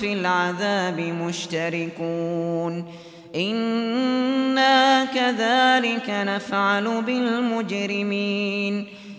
في العذاب مشتركون إنا كذلك نفعل بالمجرمين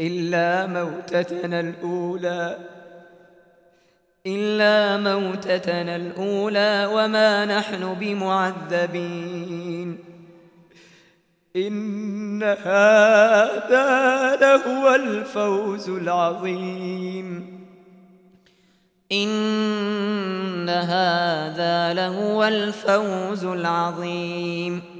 إلا موتتنا الأولى إلا موتتنا الأولى وما نحن بمعذبين. إن هذا لهو الفوز العظيم. إن هذا لهو الفوز العظيم.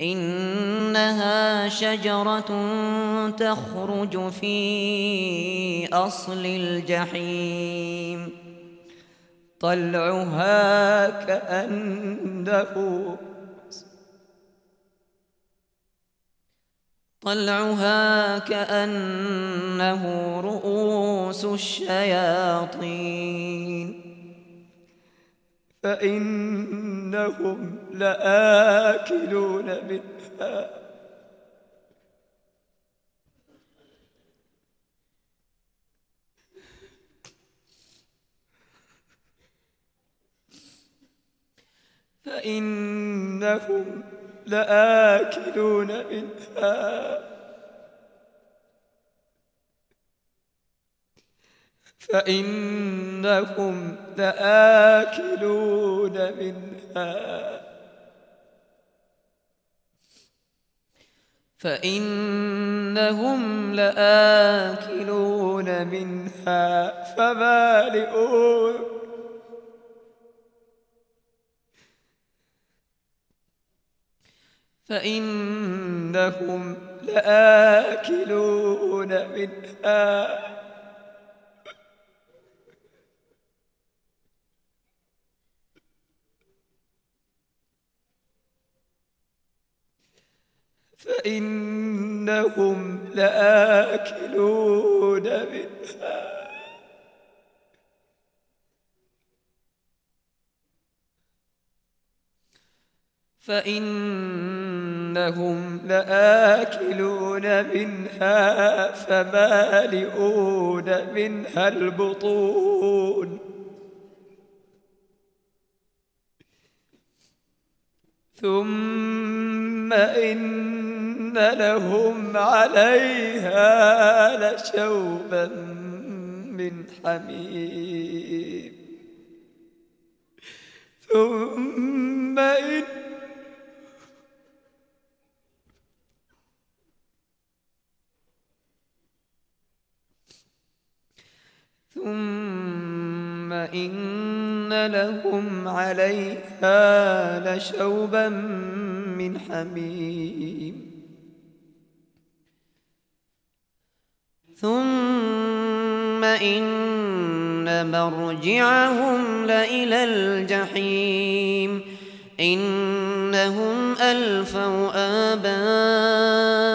إنها شجرة تخرج في أصل الجحيم. طلعها كأنه طلعها كأنه رؤوس الشياطين. فإنهم لآكلون منها. فإنهم لآكلون منها. فإنكم لآكلون منها. فإنهم لآكلون منها. فبالئون فإنهم لآكلون منها. فإنهم لآكلون منها. فإنهم لآكلون منها فمالئون منها البطون. ثم إن لهم عليها لشوبا من حميم ثم إن ثم إن لهم عليها لشوبا من حميم ثم إن مرجعهم لإلى الجحيم إنهم ألفوا آباءهم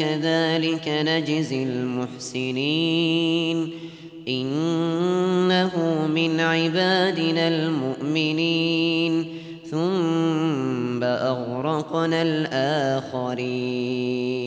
كذلك نجزي المحسنين. إنه من عبادنا المؤمنين. ثم أغرقنا الآخرين.